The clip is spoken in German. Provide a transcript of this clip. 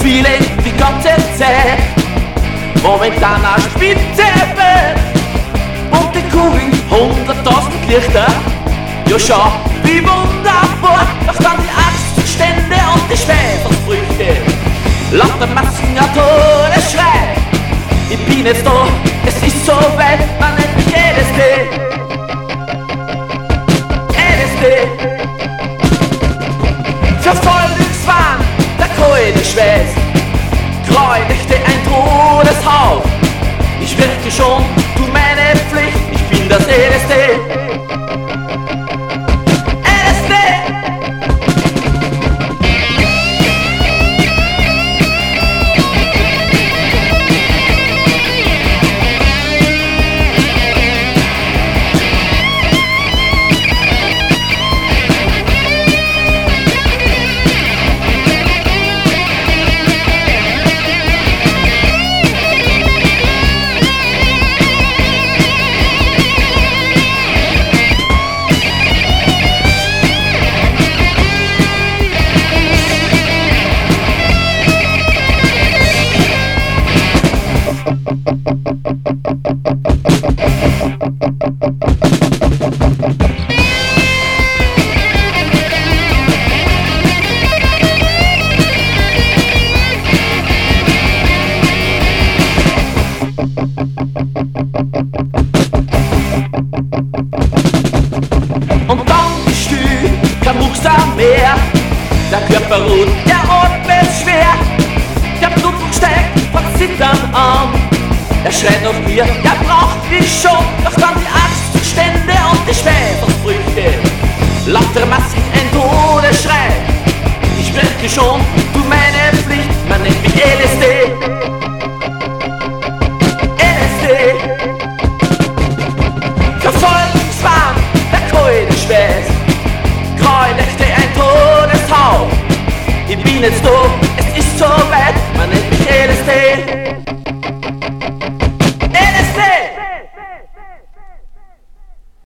spielen die ganze Zeit. Momentan eine Spitze und die Kugeln hunderttausend Lichter. Ja schau, wie wunderbar, doch dann die Axtstände und die Schweifersfrüchte. Lauter Masken, ein Todesschrei. Ich bin jetzt da, es ist so weit, man nennt mich LSD. LSD. Körper ruht, der atmet schwer. Der Blutdruck steigt von Zittern an. Er schreit nach mir, er braucht mich schon. Doch dann die Axtstände und die Schweifersbrüche. Lauter Masken, ein Todesschrei. Ich merke schon,